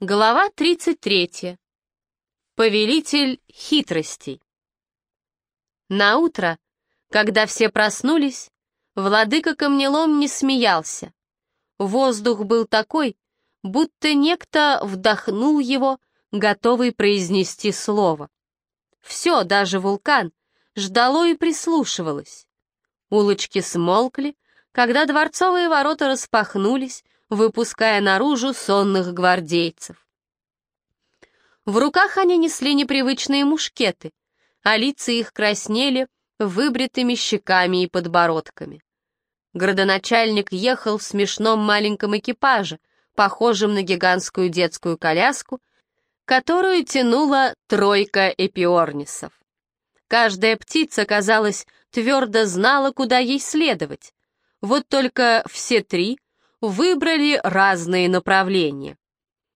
Глава 33. Повелитель хитростей. На утро, когда все проснулись, владыка камнелом не смеялся. Воздух был такой, будто некто вдохнул его, готовый произнести слово. Все, даже вулкан, ждало и прислушивалось. Улочки смолкли, когда дворцовые ворота распахнулись, выпуская наружу сонных гвардейцев. В руках они несли непривычные мушкеты, а лица их краснели выбритыми щеками и подбородками. Градоначальник ехал в смешном маленьком экипаже, похожем на гигантскую детскую коляску, которую тянула тройка эпиорнисов. Каждая птица, казалось, твердо знала, куда ей следовать. Вот только все три выбрали разные направления.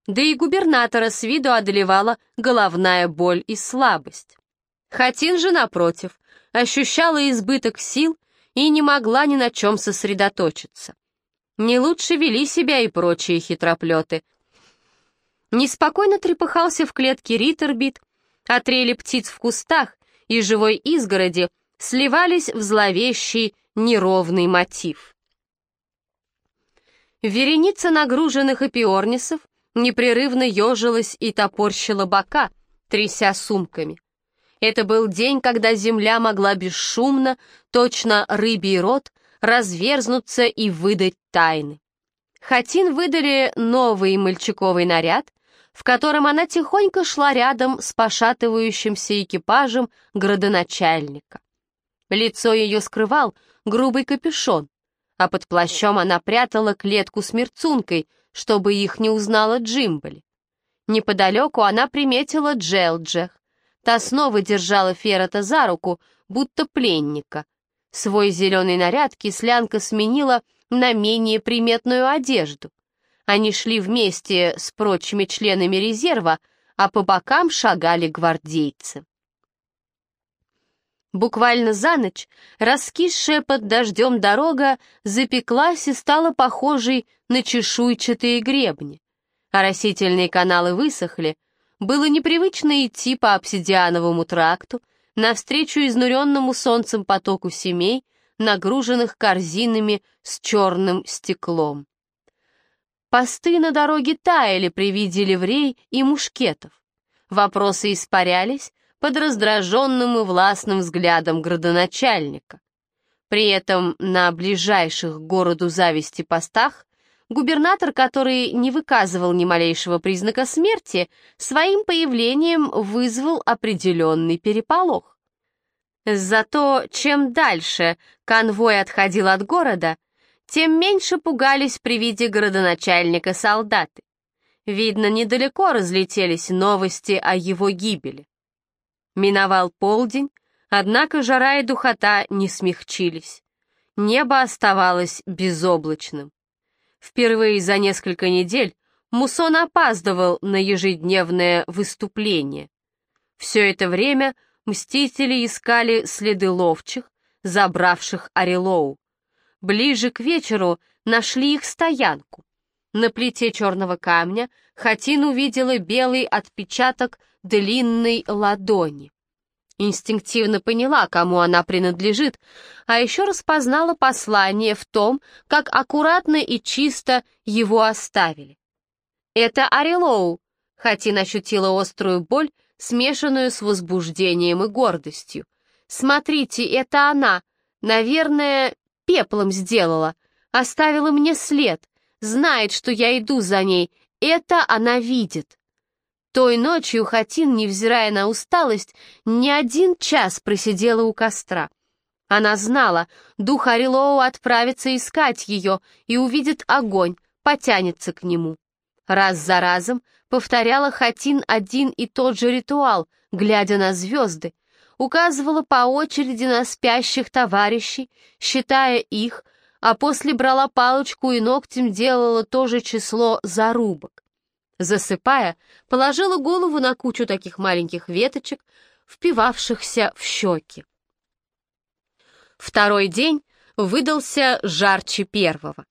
Да и губернатора с виду одолевала головная боль и слабость. Хатин же, напротив, ощущала избыток сил и не могла ни на чем сосредоточиться. Не лучше вели себя и прочие хитроплеты. Неспокойно трепыхался в клетке Риттербит, а трели птиц в кустах и живой изгороди сливались в зловещий неровный мотив. Вереница нагруженных эпиорнисов непрерывно ежилась и топорщила бока, тряся сумками. Это был день, когда земля могла бесшумно, точно рыбий рот, разверзнуться и выдать тайны. Хатин выдали новый мальчиковый наряд, в котором она тихонько шла рядом с пошатывающимся экипажем градоначальника. Лицо ее скрывал грубый капюшон, а под плащом она прятала клетку с мерцункой, чтобы их не узнала Джимбали. Неподалеку она приметила Джелджех. Та снова держала Феррота за руку, будто пленника. Свой зеленый наряд кислянка сменила на менее приметную одежду. Они шли вместе с прочими членами резерва, а по бокам шагали гвардейцы. Буквально за ночь раскисшая под дождем дорога запеклась и стала похожей на чешуйчатые гребни. Оросительные каналы высохли, было непривычно идти по обсидиановому тракту навстречу изнуренному солнцем потоку семей, нагруженных корзинами с черным стеклом. Посты на дороге таяли при виде ливрей и мушкетов. Вопросы испарялись, под раздраженным и властным взглядом градоначальника. При этом на ближайших к городу зависти постах губернатор, который не выказывал ни малейшего признака смерти, своим появлением вызвал определенный переполох. Зато чем дальше конвой отходил от города, тем меньше пугались при виде городоначальника солдаты. Видно, недалеко разлетелись новости о его гибели. Миновал полдень, однако жара и духота не смягчились. Небо оставалось безоблачным. Впервые за несколько недель Мусон опаздывал на ежедневное выступление. Все это время мстители искали следы ловчих, забравших Орелоу. Ближе к вечеру нашли их стоянку. На плите черного камня Хатин увидела белый отпечаток длинной ладони. Инстинктивно поняла, кому она принадлежит, а еще распознала послание в том, как аккуратно и чисто его оставили. «Это Арилоу», — Хатин ощутила острую боль, смешанную с возбуждением и гордостью. «Смотрите, это она, наверное, пеплом сделала, оставила мне след, знает, что я иду за ней, это она видит». Той ночью Хатин, невзирая на усталость, не один час просидела у костра. Она знала, дух Арилоу отправится искать ее и увидит огонь, потянется к нему. Раз за разом повторяла Хатин один и тот же ритуал, глядя на звезды, указывала по очереди на спящих товарищей, считая их, а после брала палочку и ногтем делала то же число зарубок. Засыпая, положила голову на кучу таких маленьких веточек, впивавшихся в щеки. Второй день выдался жарче первого.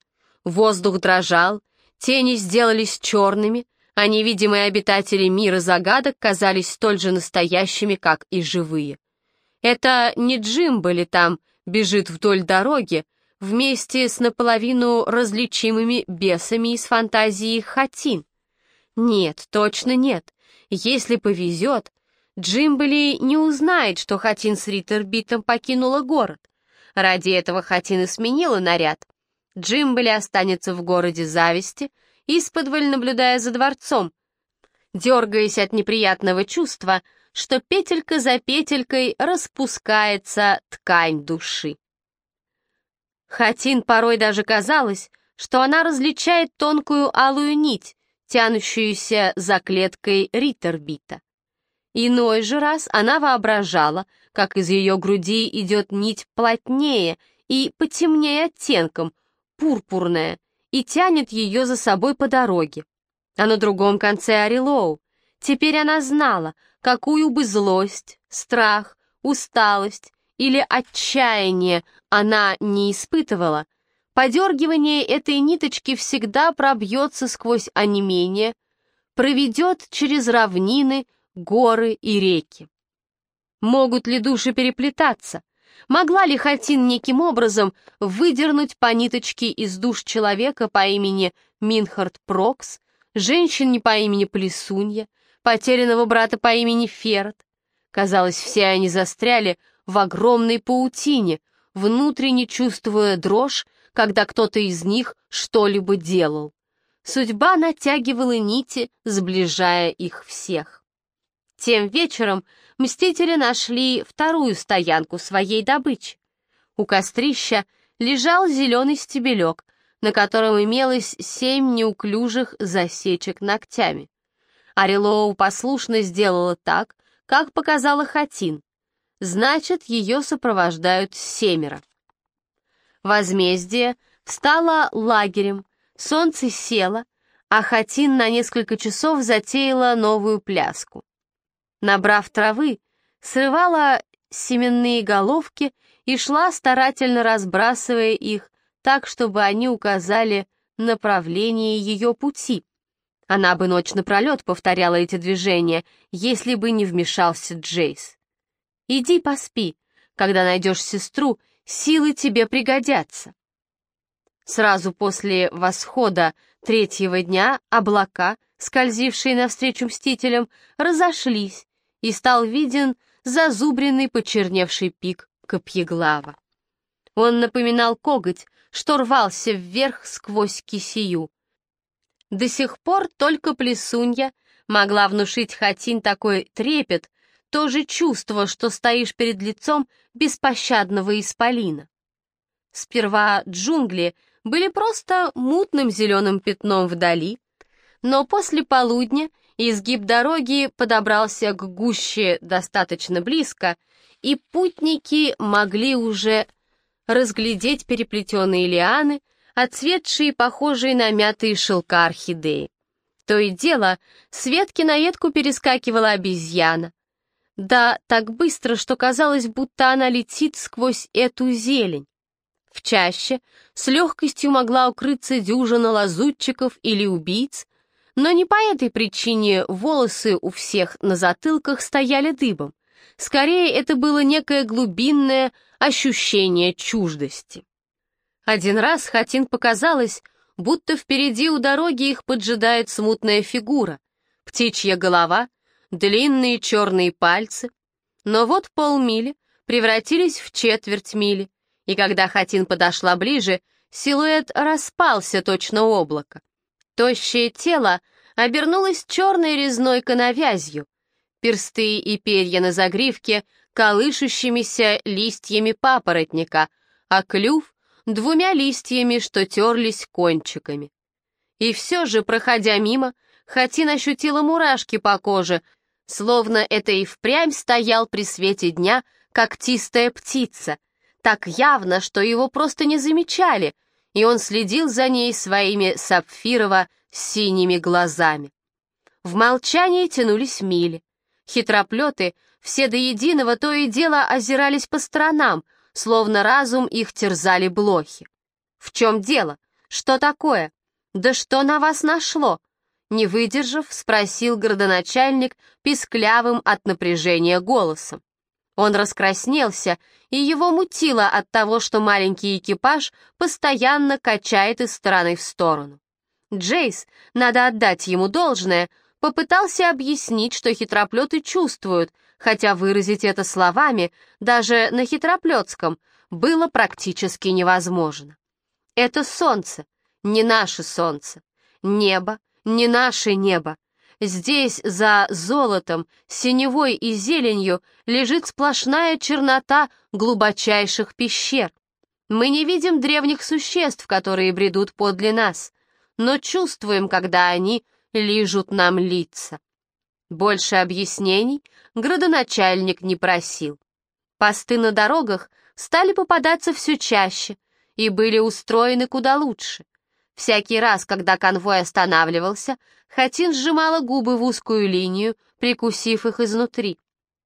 Воздух дрожал, тени сделались черными, а невидимые обитатели мира загадок казались столь же настоящими, как и живые. Это не Джимбали там бежит вдоль дороги, вместе с наполовину различимыми бесами из фантазии Хатин. Нет, точно нет. Если повезет, Джимбали не узнает, что Хатин с Риттербитом покинула город. Ради этого Хатин и сменила наряд. Джимбали останется в городе зависти, исподволь наблюдая за дворцом, дергаясь от неприятного чувства, что петелька за петелькой распускается ткань души. Хатин порой даже казалось, что она различает тонкую алую нить, тянущуюся за клеткой Риттербита. Иной же раз она воображала, как из ее груди идет нить плотнее и потемнее оттенком, пурпурная, и тянет ее за собой по дороге. А на другом конце Арилоу. Теперь она знала, какую бы злость, страх, усталость или отчаяние она не испытывала, подергивание этой ниточки всегда пробьется сквозь онемение, проведет через равнины, горы и реки. Могут ли души переплетаться? Могла ли Хатин неким образом выдернуть по ниточке из душ человека по имени Минхард Прокс, женщин не по имени Плесунья, потерянного брата по имени Ферд? Казалось, все они застряли в огромной паутине, внутренне чувствуя дрожь, когда кто-то из них что-либо делал. Судьба натягивала нити, сближая их всех. Тем вечером мстители нашли вторую стоянку своей добычи. У кострища лежал зеленый стебелек, на котором имелось семь неуклюжих засечек ногтями. Арилоу послушно сделала так, как показала Хатин. Значит, ее сопровождают семеро. Возмездие стало лагерем, солнце село, а Хатин на несколько часов затеяла новую пляску. Набрав травы, срывала семенные головки и шла, старательно разбрасывая их, так, чтобы они указали направление ее пути. Она бы ночь напролет повторяла эти движения, если бы не вмешался Джейс. «Иди поспи. Когда найдешь сестру, силы тебе пригодятся». Сразу после восхода третьего дня облака, скользившие навстречу мстителям, разошлись, и стал виден зазубренный почерневший пик Копьеглава. Он напоминал коготь, что рвался вверх сквозь кисию. До сих пор только плесунья могла внушить Хатин такой трепет, то же чувство, что стоишь перед лицом беспощадного исполина. Сперва джунгли были просто мутным зеленым пятном вдали, но после полудня Изгиб дороги подобрался к гуще достаточно близко, и путники могли уже разглядеть переплетенные лианы, отцветшие, похожие на мятые шелка орхидеи. То и дело, с ветки на ветку перескакивала обезьяна. Да, так быстро, что казалось, будто она летит сквозь эту зелень. В чаще с легкостью могла укрыться дюжина лазутчиков или убийц, но не по этой причине волосы у всех на затылках стояли дыбом. Скорее, это было некое глубинное ощущение чуждости. Один раз Хатин показалось, будто впереди у дороги их поджидает смутная фигура, птичья голова, длинные черные пальцы. Но вот полмили превратились в четверть мили, и когда Хатин подошла ближе, силуэт распался точно облако. Тощее тело обернулось черной резной коновязью, персты и перья на загривке колышущимися листьями папоротника, а клюв — двумя листьями, что терлись кончиками. И все же, проходя мимо, Хатин ощутила мурашки по коже, словно это и впрямь стоял при свете дня когтистая птица, так явно, что его просто не замечали — и он следил за ней своими сапфирово-синими глазами. В молчании тянулись мили. Хитроплеты, все до единого то и дело озирались по сторонам, словно разум их терзали блохи. «В чем дело? Что такое? Да что на вас нашло? Не выдержав, спросил городоначальник писклявым от напряжения голосом. Он раскраснелся, и его мутило от того, что маленький экипаж постоянно качает из стороны в сторону. Джейс, надо отдать ему должное, попытался объяснить, что хитроплеты чувствуют, хотя выразить это словами, даже на хитроплетском, было практически невозможно. Это солнце, не наше солнце, небо, не наше небо, Здесь, за золотом, синевой и зеленью, лежит сплошная чернота глубочайших пещер. Мы не видим древних существ, которые бредут подле нас, но чувствуем, когда они лижут нам лица. Больше объяснений градоначальник не просил. Посты на дорогах стали попадаться все чаще и были устроены куда лучше. Всякий раз, когда конвой останавливался, Хатин сжимала губы в узкую линию, прикусив их изнутри.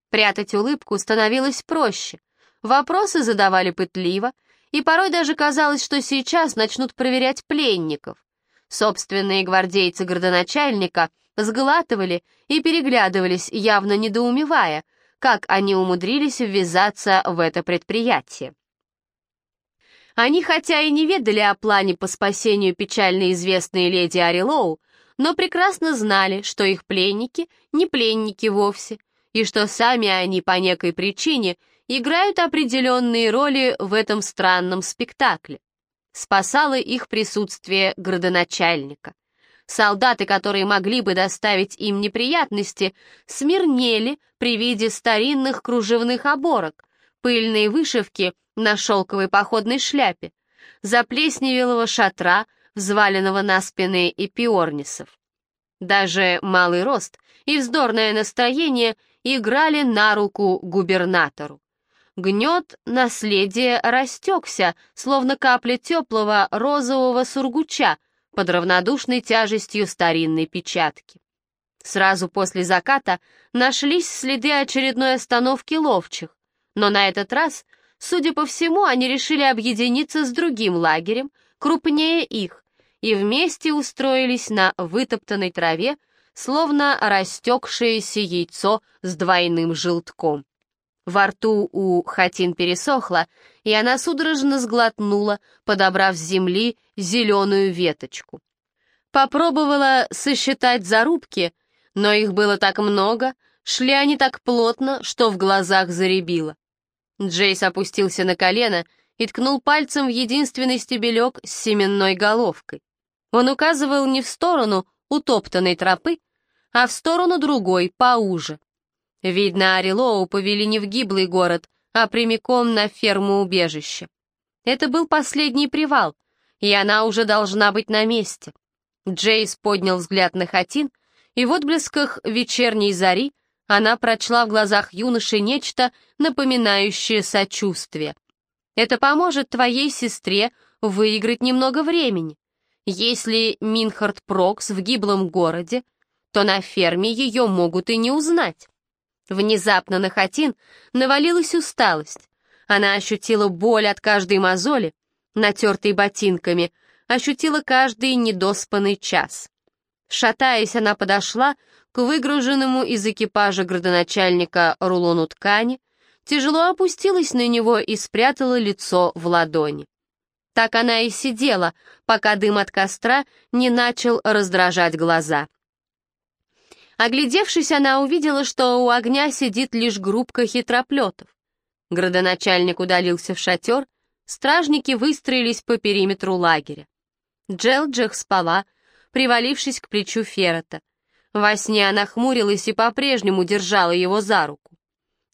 Прятать улыбку становилось проще. Вопросы задавали пытливо, и порой даже казалось, что сейчас начнут проверять пленников. Собственные гвардейцы городоначальника сглатывали и переглядывались, явно недоумевая, как они умудрились ввязаться в это предприятие. Они хотя и не ведали о плане по спасению печально известной леди Арилоу, но прекрасно знали, что их пленники не пленники вовсе, и что сами они по некой причине играют определенные роли в этом странном спектакле. Спасало их присутствие градоначальника. Солдаты, которые могли бы доставить им неприятности, смирнели при виде старинных кружевных оборок, пыльной вышивки на шелковой походной шляпе, заплесневелого шатра, взваленного на спины эпиорнисов. Даже малый рост и вздорное настроение играли на руку губернатору. Гнет наследия растекся, словно капля теплого розового сургуча под равнодушной тяжестью старинной печатки. Сразу после заката нашлись следы очередной остановки ловчих, но на этот раз, судя по всему, они решили объединиться с другим лагерем, крупнее их, и вместе устроились на вытоптанной траве, словно растекшееся яйцо с двойным желтком. Во рту у Хатин пересохло, и она судорожно сглотнула, подобрав с земли зеленую веточку. Попробовала сосчитать зарубки, но их было так много, шли они так плотно, что в глазах заребило. Джейс опустился на колено и ткнул пальцем в единственный стебелек с семенной головкой. Он указывал не в сторону утоптанной тропы, а в сторону другой, поуже. Видно, Арилоу повели не в гиблый город, а прямиком на ферму-убежище. Это был последний привал, и она уже должна быть на месте. Джейс поднял взгляд на Хатин, и в отблесках вечерней зари она прочла в глазах юноши нечто, напоминающее сочувствие. «Это поможет твоей сестре выиграть немного времени. Если Минхард Прокс в гиблом городе, то на ферме ее могут и не узнать. Внезапно на Хатин навалилась усталость. Она ощутила боль от каждой мозоли, натертой ботинками, ощутила каждый недоспанный час. Шатаясь, она подошла к выгруженному из экипажа градоначальника рулону ткани, тяжело опустилась на него и спрятала лицо в ладони. Так она и сидела, пока дым от костра не начал раздражать глаза. Оглядевшись, она увидела, что у огня сидит лишь группка хитроплетов. Градоначальник удалился в шатер, стражники выстроились по периметру лагеря. Джелджих спала, привалившись к плечу Феррета. Во сне она хмурилась и по-прежнему держала его за руку.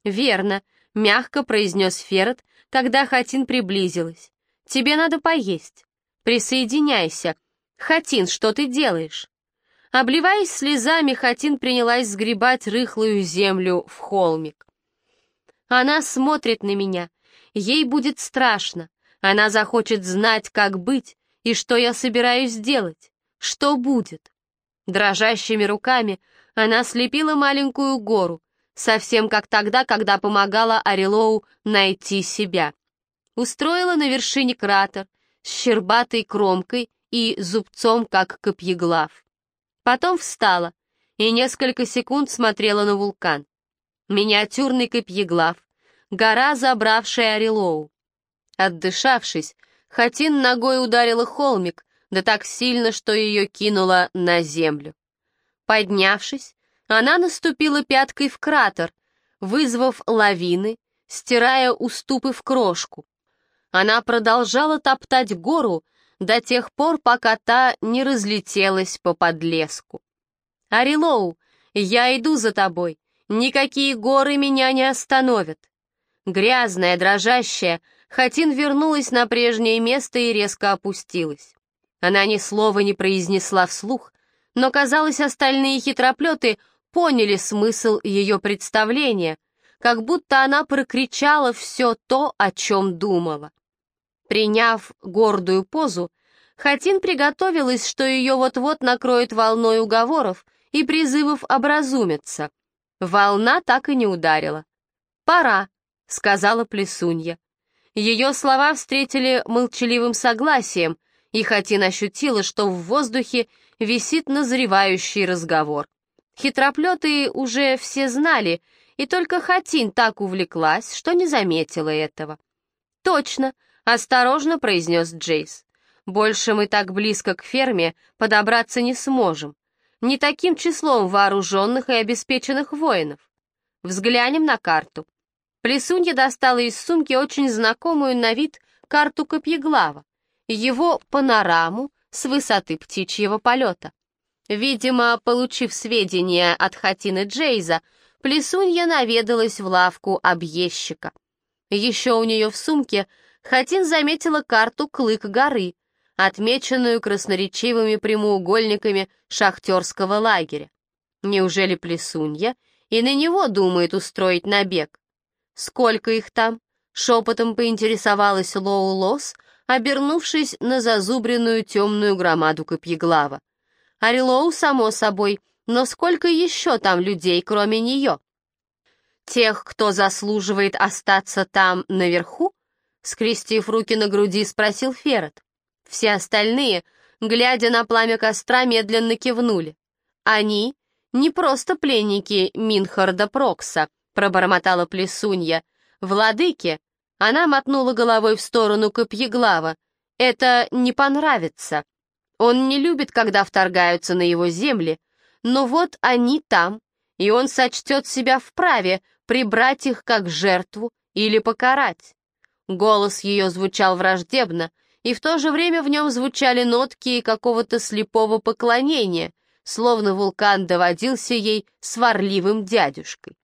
«Верно», — мягко произнес Феррет, когда Хатин приблизилась. Тебе надо поесть. Присоединяйся. Хатин, что ты делаешь?» Обливаясь слезами, Хатин принялась сгребать рыхлую землю в холмик. Она смотрит на меня. Ей будет страшно. Она захочет знать, как быть и что я собираюсь делать. Что будет? Дрожащими руками она слепила маленькую гору, совсем как тогда, когда помогала Орелоу найти себя устроила на вершине кратер с щербатой кромкой и зубцом, как копьеглав. Потом встала и несколько секунд смотрела на вулкан. Миниатюрный копьеглав, гора, забравшая Орелоу. Отдышавшись, Хатин ногой ударила холмик, да так сильно, что ее кинуло на землю. Поднявшись, она наступила пяткой в кратер, вызвав лавины, стирая уступы в крошку. Она продолжала топтать гору до тех пор, пока та не разлетелась по подлеску. «Арилоу, я иду за тобой, никакие горы меня не остановят». Грязная, дрожащая, Хатин вернулась на прежнее место и резко опустилась. Она ни слова не произнесла вслух, но, казалось, остальные хитроплеты поняли смысл ее представления, как будто она прокричала все то, о чем думала. Приняв гордую позу, Хатин приготовилась, что ее вот-вот накроет волной уговоров и призывов образумиться. Волна так и не ударила. «Пора», — сказала Плесунья. Ее слова встретили молчаливым согласием, и Хатин ощутила, что в воздухе висит назревающий разговор. Хитроплеты уже все знали, и только Хатин так увлеклась, что не заметила этого. «Точно», — осторожно произнес Джейс. «Больше мы так близко к ферме подобраться не сможем. Не таким числом вооруженных и обеспеченных воинов. Взглянем на карту. Плесунья достала из сумки очень знакомую на вид карту Копьеглава, его панораму с высоты птичьего полета. Видимо, получив сведения от Хатины Джейза, Плесунья наведалась в лавку объездчика. Еще у нее в сумке Хатин заметила карту Клык горы, отмеченную красноречивыми прямоугольниками шахтерского лагеря. Неужели Плесунья и на него думает устроить набег? «Сколько их там?» — шепотом поинтересовалась Лоу Лос, обернувшись на зазубренную темную громаду Копьеглава. Арилоу, само собой, но сколько еще там людей, кроме нее? Тех, кто заслуживает остаться там наверху? Скрестив руки на груди, спросил Ферret. Все остальные, глядя на пламя костра, медленно кивнули. Они не просто пленники Минхарда Прокса, пробормотала Плесунья. «Владыке!» Она мотнула головой в сторону Копьеглава. «Это не понравится. Он не любит, когда вторгаются на его земли, но вот они там, и он сочтет себя вправе прибрать их как жертву или покарать». Голос ее звучал враждебно, и в то же время в нем звучали нотки какого-то слепого поклонения, словно вулкан доводился ей сварливым дядюшкой.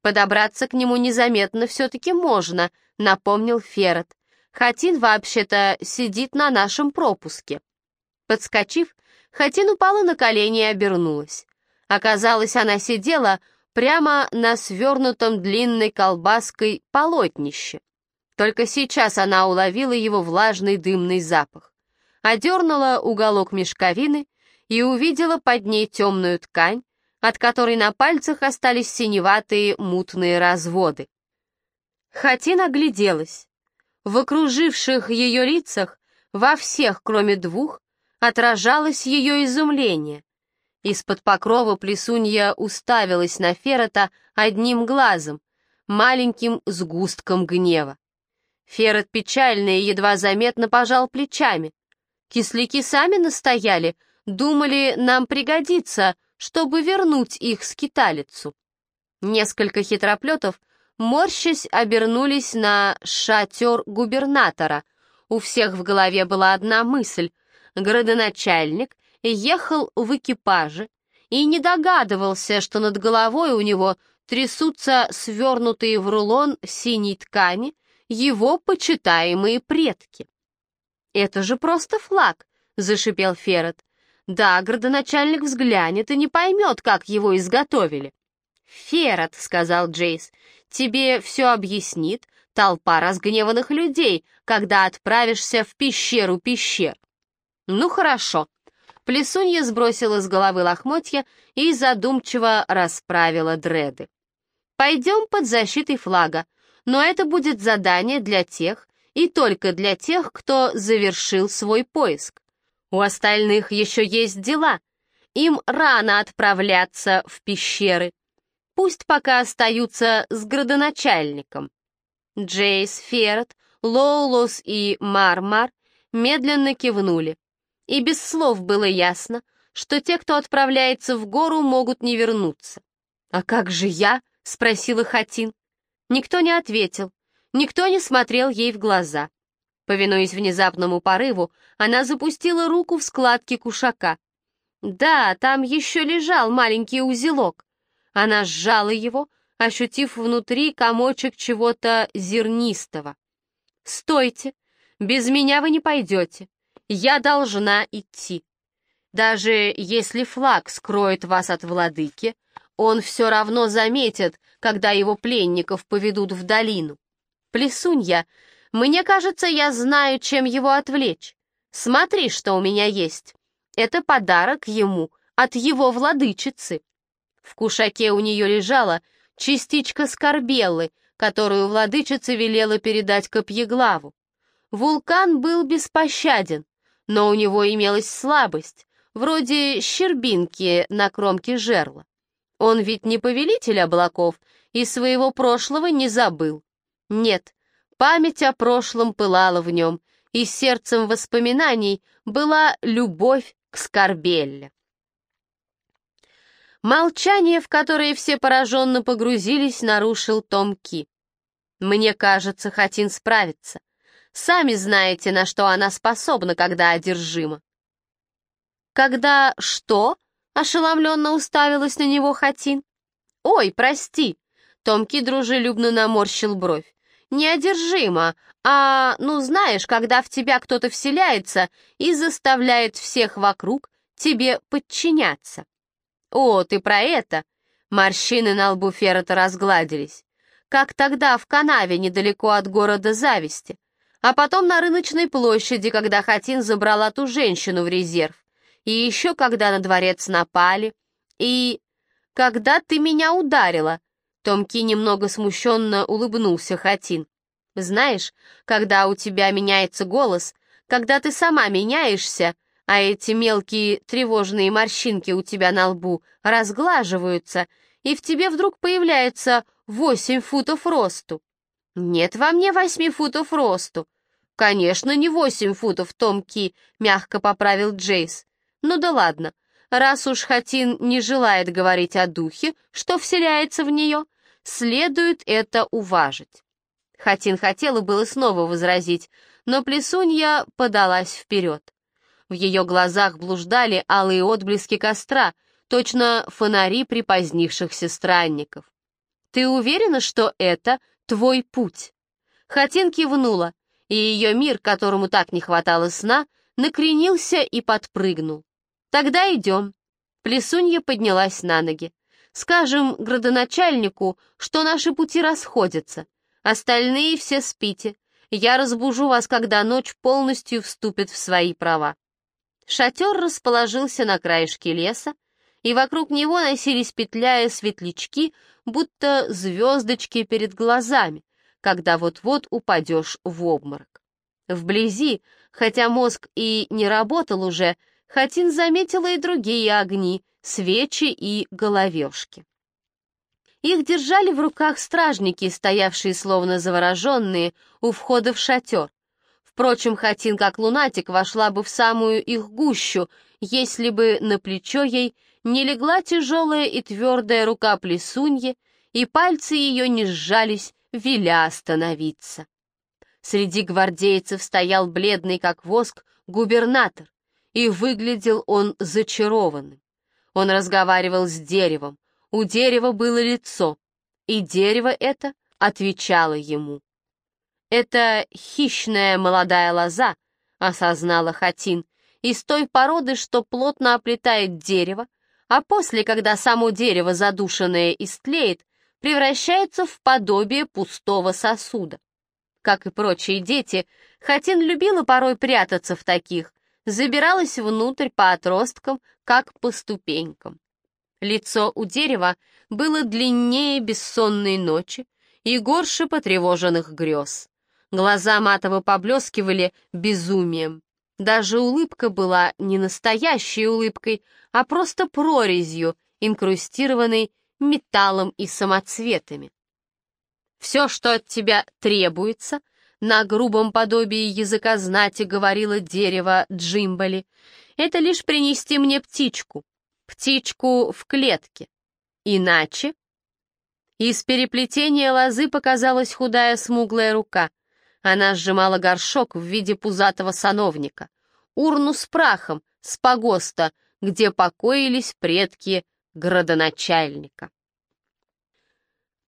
«Подобраться к нему незаметно все-таки можно», — напомнил Ферret. «Хатин вообще-то сидит на нашем пропуске». Подскочив, Хатин упала на колени и обернулась. Оказалось, она сидела прямо на свернутом длинной колбаской полотнище. Только сейчас она уловила его влажный дымный запах. Одернула уголок мешковины и увидела под ней темную ткань, от которой на пальцах остались синеватые мутные разводы. Хатин огляделась. В окруживших ее лицах, во всех, кроме двух, отражалось ее изумление. Из-под покрова плесунья уставилась на Феррета одним глазом, маленьким сгустком гнева. Феррет печально и едва заметно пожал плечами. Кисляки сами настояли, думали, нам пригодится, чтобы вернуть их скиталицу. Несколько хитроплетов, морщась, обернулись на шатер губернатора. У всех в голове была одна мысль. Городоначальник ехал в экипаже и не догадывался, что над головой у него трясутся свернутые в рулон синей ткани его почитаемые предки. «Это же просто флаг», — зашипел Ферret. Да, градоначальник взглянет и не поймет, как его изготовили. «Ферret», — сказал Джейс, — «тебе все объяснит толпа разгневанных людей, когда отправишься в пещеру пещер». «Ну хорошо». Плесунья сбросила с головы лохмотья и задумчиво расправила дреды. «Пойдем под защитой флага, но это будет задание для тех и только для тех, кто завершил свой поиск. У остальных еще есть дела. им рано отправляться в пещеры. Пусть пока остаются с градоначальником. Джейс, Ферret, Лоулос и Мармар медленно кивнули. И без слов было ясно, что те, кто отправляется в гору, могут не вернуться. «А как же я?» — спросила Хатин. Никто не ответил, никто не смотрел ей в глаза. Повинуясь внезапному порыву, она запустила руку в складки кушака. Да, там еще лежал маленький узелок. Она сжала его, ощутив внутри комочек чего-то зернистого. «Стойте! Без меня вы не пойдете. Я должна идти. Даже если флаг скроет вас от владыки, он все равно заметит, когда его пленников поведут в долину. Плесунья, мне кажется, я знаю, чем его отвлечь. Смотри, что у меня есть. Это подарок ему от его владычицы. В кушаке у нее лежала частичка скорбеллы, которую владычица велела передать Копьеглаву. Вулкан был беспощаден, но у него имелась слабость, вроде щербинки на кромке жерла. Он ведь не повелитель облаков и своего прошлого не забыл. Нет, память о прошлом пылала в нем, и сердцем воспоминаний была любовь к Скорбелле. Молчание, в которое все пораженно погрузились, нарушил Том Ки. «Мне кажется, Хатин справится. Сами знаете, на что она способна, когда одержима». «Когда что?» — ошеломленно уставилась на него Хатин. «Ой, прости!» — Томки дружелюбно наморщил бровь. «Неодержимо, а, ну знаешь, когда в тебя кто-то вселяется и заставляет всех вокруг тебе подчиняться». «О, ты про это?» Морщины на лбу Феррета разгладились. Как тогда в канаве недалеко от города Зависти. А потом на рыночной площади, когда Хатин забрала ту женщину в резерв. И еще когда на дворец напали. И... когда ты меня ударила. Томки немного смущенно улыбнулся Хатин. Знаешь, когда у тебя меняется голос, когда ты сама меняешься, а эти мелкие тревожные морщинки у тебя на лбу разглаживаются, и в тебе вдруг появляется восемь футов росту. Нет во мне восьми футов росту. Конечно, не восемь футов, Том Ки, мягко поправил Джейс. Ну да ладно, раз уж Хатин не желает говорить о духе, что вселяется в нее, следует это уважить. Хатин хотела было снова возразить, но Плесунья подалась вперед. В ее глазах блуждали алые отблески костра, точно фонари припозднившихся странников. «Ты уверена, что это твой путь?» Хатин кивнула, и ее мир, которому так не хватало сна, накренился и подпрыгнул. «Тогда идем». Плесунья поднялась на ноги. «Скажем градоначальнику, что наши пути расходятся. Остальные все спите. Я разбужу вас, когда ночь полностью вступит в свои права». Шатер расположился на краешке леса, и вокруг него носились петляя светлячки, будто звездочки перед глазами, когда вот-вот упадешь в обморок. Вблизи, хотя мозг и не работал уже, Хатин заметила и другие огни, свечи и головешки. Их держали в руках стражники, стоявшие словно завороженные у входа в шатер. Впрочем, Хатин как лунатик вошла бы в самую их гущу, если бы на плечо ей не легла тяжелая и твердая рука плесуньи, и пальцы ее не сжались, веля остановиться. Среди гвардейцев стоял бледный, как воск, губернатор, и выглядел он зачарованным. Он разговаривал с деревом, у дерева было лицо, и дерево это отвечало ему. «Это хищная молодая лоза», — осознала Хатин, «из той породы, что плотно оплетает дерево, а после, когда само дерево, задушенное, истлеет, превращается в подобие пустого сосуда. Как и прочие дети, Хатин любила порой прятаться в таких, забиралась внутрь по отросткам, как по ступенькам. Лицо у дерева было длиннее бессонной ночи и горше потревоженных грез. Глаза матово поблескивали безумием. Даже улыбка была не настоящей улыбкой, а просто прорезью, инкрустированной металлом и самоцветами. «Все, что от тебя требуется», на грубом подобии языка знати говорило дерево Джимбали, это лишь принести мне птичку, птичку в клетке. Иначе... Из переплетения лозы показалась худая смуглая рука. Она сжимала горшок в виде пузатого сановника, урну с прахом, с погоста, где покоились предки градоначальника.